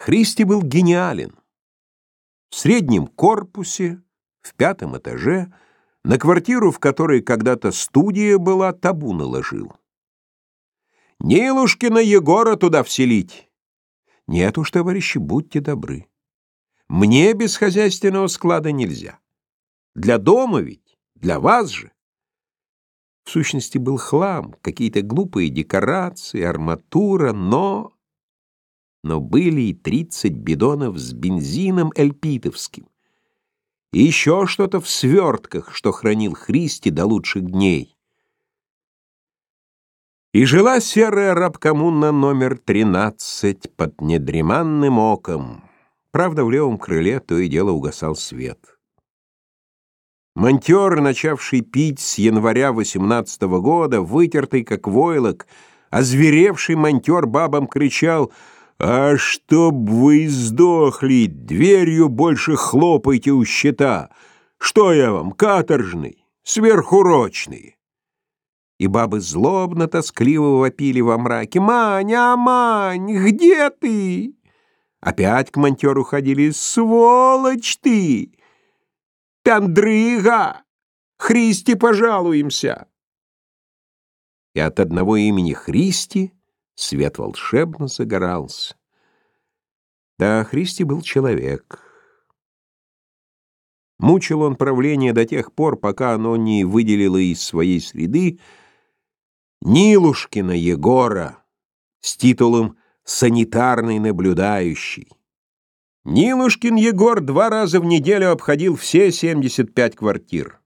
Христи был гениален. В среднем корпусе, в пятом этаже, на квартиру, в которой когда-то студия была, табу наложил. «Нилушкина Егора туда вселить!» «Нет уж, товарищи, будьте добры. Мне без хозяйственного склада нельзя. Для дома ведь, для вас же». В сущности, был хлам, какие-то глупые декорации, арматура, но но были и тридцать бидонов с бензином эльпитовским, и еще что-то в свертках, что хранил Христи до лучших дней. И жила серая рабкоммуна номер тринадцать под недреманным оком. Правда, в левом крыле то и дело угасал свет. Монтер, начавший пить с января восемнадцатого года, вытертый как войлок, озверевший монтер бабам кричал — а чтоб вы сдохли, дверью больше хлопайте у щита. Что я вам, каторжный, сверхурочный? И бабы злобно, тоскливо вопили во мраке. «Маня, Мань, где ты?» Опять к монтеру ходили. «Сволочь ты! Пяндрыга! Христи пожалуемся!» И от одного имени Христи Свет волшебно загорался. Да, Христи был человек. Мучил он правление до тех пор, пока оно не выделило из своей среды Нилушкина Егора с титулом «санитарный наблюдающий». Нилушкин Егор два раза в неделю обходил все 75 квартир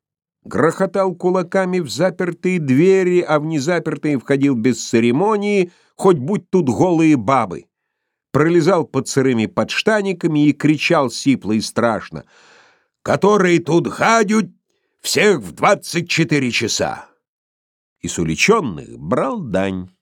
грохотал кулаками в запертые двери, а в незапертые входил без церемонии, хоть будь тут голые бабы. Пролезал под сырыми подштаниками и кричал сипло и страшно. «Которые тут гадют всех в двадцать четыре часа!» И с уличенных брал дань.